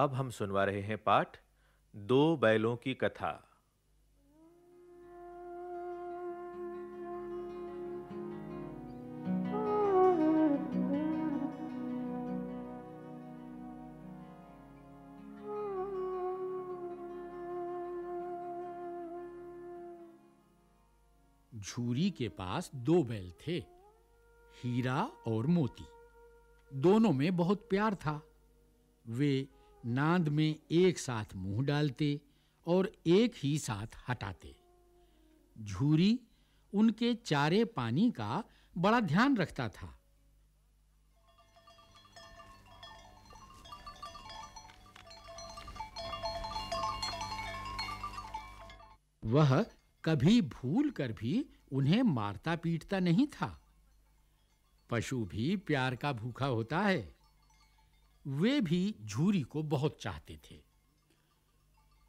अब हम सुनवा रहे हैं पाठ दो बैलों की कथा। झूरी के पास दो बैल थे, हीरा और मोती। दोनों में बहुत प्यार था। वे नांद में एक साथ मुँह डालते और एक ही साथ हटाते। झूरी उनके चारे पानी का बड़ा ध्यान रखता था। वह कभी भूल कर भी उन्हें मारता पीटता नहीं था। पशु भी प्यार का भूखा होता है। वे भी झूरी को बहुत चाहते थे।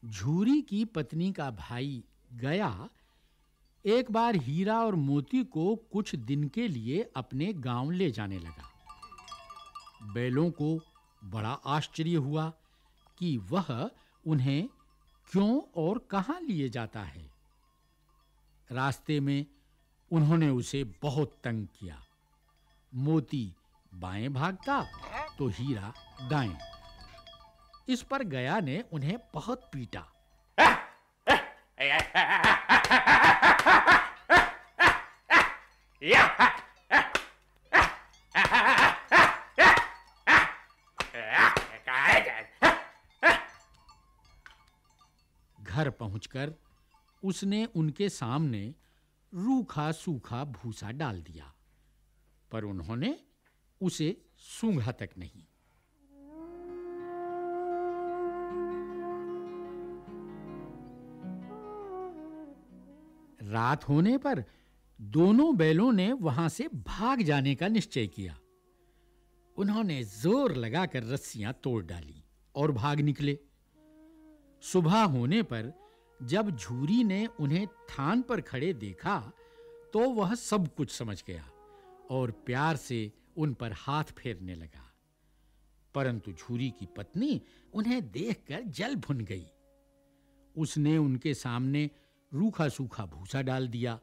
झूरी की पत्नी का भाई गया एक बार हीरा और मोती को कुछ दिन के लिए अपने गाँव ले जाने लगा। बैलों को बड़ा आश्चर्य हुआ कि वह उन्हें क्यों और कहाँ लिए जाता है। रास्ते में उन्होंने उसे बहुत तंग किया। मोती बाएँ भागता। तो हीरा दाएँ इस पर गया ने उन्हें बहुत पीटा। घर पहुंचकर उसने उनके सामने रूखा सूखा भूसा डाल दिया। पर उन्होंने उसे सूंघा तक नहीं। रात होने पर दोनों बैलों ने वहाँ से भाग जाने का निश्चय किया। उन्होंने ज़ोर लगाकर रस्सियाँ तोड़ डाली और भाग निकले। सुबह होने पर जब झूरी ने उन्हें थान पर खड़े देखा तो वह सब कुछ समझ गया और प्यार से उन पर हाथ फेरने लगा। परंतु झूरी की पत्नी उन्हें देखकर जल भुन गई। उसने उनके सामने रूखा सूखा भूसा डाल दिया।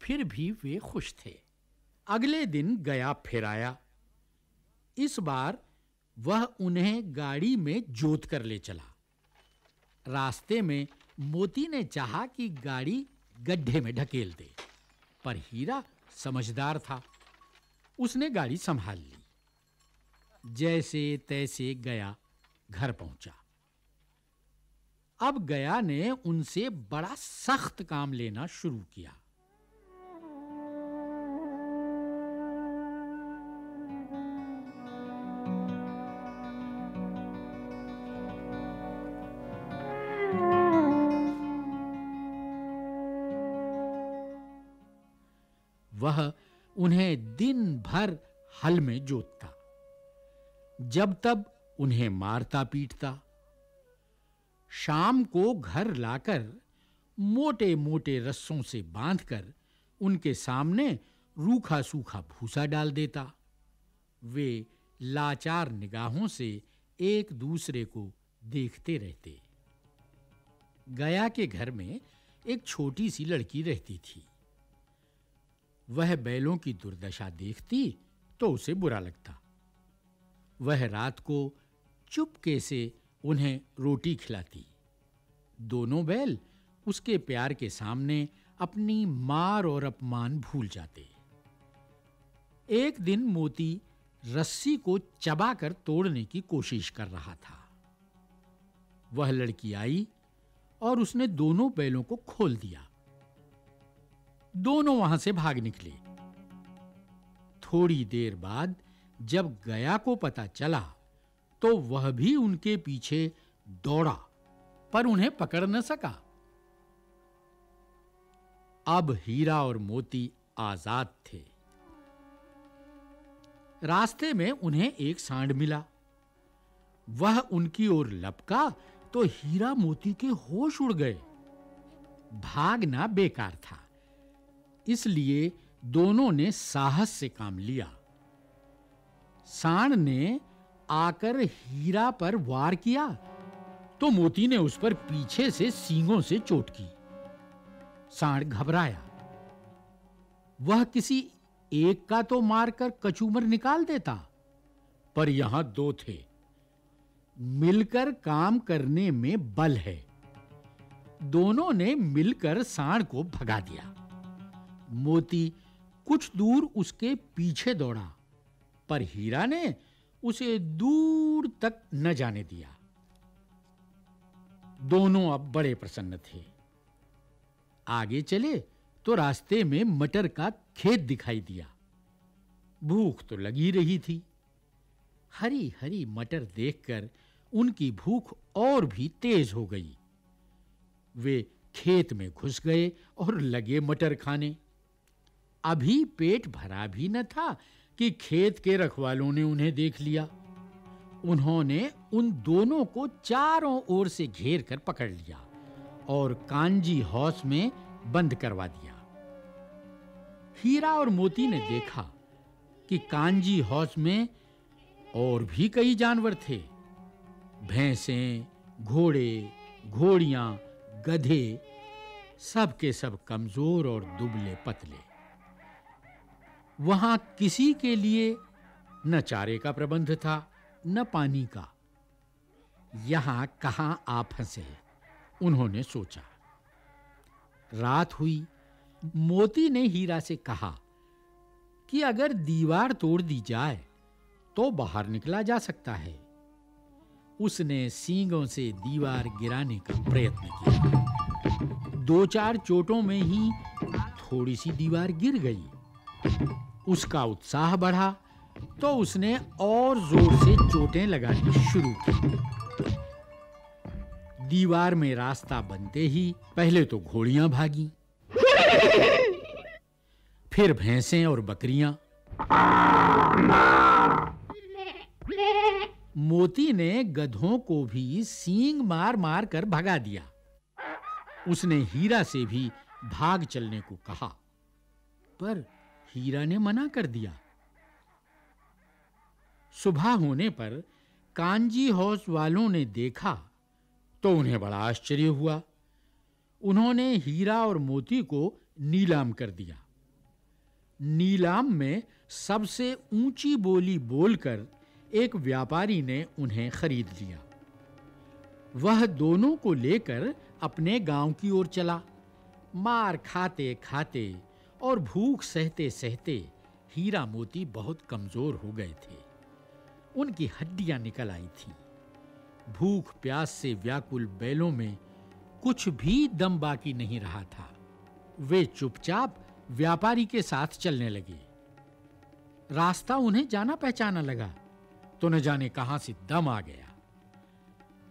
फिर भी वे खुश थे। अगले दिन गया फिर आया। इस बार वह उन्हें गाड़ी में जोत कर ले चला। रास्ते में मोती ने चाहा कि गाड़ी गड्ढे में ढकेल दे, पर हीरा समझदार था। उसने गाड़ी संभाल ली। जैसे तैसे गया घर पहुँचा। अब गया ने उनसे बड़ा सख्त काम लेना शुरू किया। वह उन्हें दिन भर हल में जोतता। जब तब उन्हें मारता पीटता। शाम को घर लाकर मोटे-मोटे रस्सों से बांधकर उनके सामने रूखा सूखा भूसा डाल देता। वे लाचार निगाहों से एक दूसरे को देखते रहते। गया के घर में एक छोटी सी लड़की रहती थी। वह बैलों की दुर्दशा देखती तो उसे बुरा लगता। वह रात को चुपके से उन्हें रोटी खिलाती। दोनों बैल उसके प्यार के सामने अपनी मार और अपमान भूल जाते। एक दिन मोती रस्सी को चबाकर तोड़ने की कोशिश कर रहा था। वह लड़की आई और उसने दोनों बैलों को खोल दिया। दोनों वहाँ से भाग निकले। थोड़ी देर बाद जब गया को पता चला तो वह भी उनके पीछे दौड़ा, पर उन्हें पकड़ न सका। अब हीरा और मोती आज़ाद थे। रास्ते में उन्हें एक सांड मिला। वह उनकी ओर लपका तो हीरा मोती के होश उड़ गए। भागना बेकार था। इसलिए दोनों ने साहस से काम लिया। सांड ने आकर हीरा पर वार किया तो मोती ने उस पर पीछे से सींगों से चोट की। सांड घबराया। वह किसी एक का तो मारकर कचूमर निकाल देता, पर यहाँ दो थे। मिलकर काम करने में बल है। दोनों ने मिलकर सांड को भगा दिया। मोती कुछ दूर उसके पीछे दौड़ा, पर हीरा ने उसे दूर तक न जाने दिया। दोनों अब बड़े प्रसन्न थे। आगे चले तो रास्ते में मटर का खेत दिखाई दिया। भूख तो लगी रही थी। हरी हरी मटर देखकर उनकी भूख और भी तेज हो गई। वे खेत में घुस गए और लगे मटर खाने। अभी पेट भरा भी न था कि खेत के रखवालों ने उन्हें देख लिया। उन्होंने उन दोनों को चारों ओर से घेर कर पकड़ लिया और कांजी हाउस में बंद करवा दिया। हीरा और मोती ने देखा कि कांजी हाउस में और भी कई जानवर थे। भैंसें, घोड़े, घोड़ियाँ, गधे सब के सब कमज़ोर और दुबले पतले। वहाँ किसी के लिए न चारे का प्रबंध था, न पानी का। यहाँ कहाँ आ फंसे? उन्होंने सोचा। रात हुई। मोती ने हीरा से कहा कि अगर दीवार तोड़ दी जाए तो बाहर निकला जा सकता है। उसने सींगों से दीवार गिराने का प्रयत्न किया। दो चार चोटों में ही थोड़ी सी दीवार गिर गई। उसका उत्साह बढ़ा तो उसने और ज़ोर से चोटें लगानी शुरू की। दीवार में रास्ता बनते ही पहले तो घोड़ियाँ भागी, फिर भैंसें और बकरियाँ। मोती ने गधों को भी सींग मार-मार कर भगा दिया। उसने हीरा से भी भाग चलने को कहा, पर हीरा ने मना कर दिया। सुबह होने पर कांजी हाउस वालों ने देखा तो उन्हें बड़ा आश्चर्य हुआ। उन्होंने हीरा और मोती को नीलाम कर दिया। नीलाम में सबसे ऊँची बोली बोलकर एक व्यापारी ने उन्हें खरीद लिया। वह दोनों को लेकर अपने गाँव की ओर चला। मार खाते खाते और भूख सहते सहते हीरा मोती बहुत कमज़ोर हो गए थे। उनकी हड्डियाँ निकल आई थीं। भूख, प्यास से व्याकुल बैलों में कुछ भी दम बाकी नहीं रहा था। वे चुपचाप व्यापारी के साथ चलने लगे। रास्ता उन्हें जाना पहचाना लगा तो न जाने कहाँ से दम आ गया।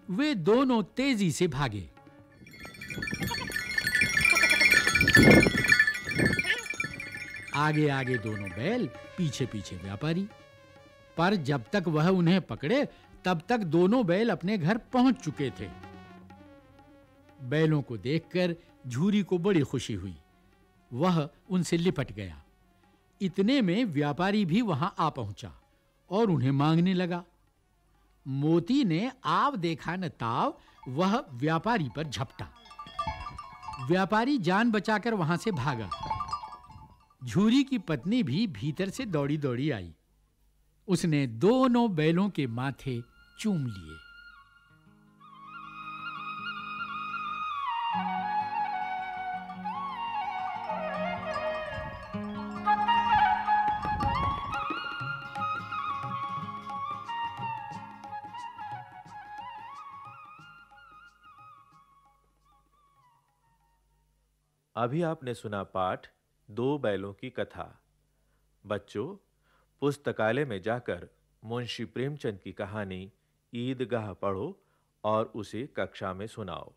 वे दोनों तेज़ी से भागे। आगे आगे दोनों बैल पीछे पीछे व्यापारी। पर जब तक वह उन्हें पकड़े, तब तक दोनों बैल अपने घर पहुँच चुके थे। बैलों को देखकर झूरी को बड़ी खुशी हुई। वह उनसे लिपट गया। इतने में व्यापारी भी वहाँ आ पहुँचा और उन्हें मांगने लगा। मोती ने आव देखा न ताव, वह व्यापारी पर झपटा। व्यापारी जान बचाकर वहाँ से भागा। झूरी की पत्नी भी भीतर से दौड़ी-दौड़ी आई। उसने दोनों बैलों के माथे चूम लिए। अभी आपने सुना पाठ दो बैलों की कथा। बच्चों, पुस्तकालय में जाकर मुंशी प्रेमचंद की कहानी ईदगाह पढ़ो और उसे कक्षा में सुनाओ।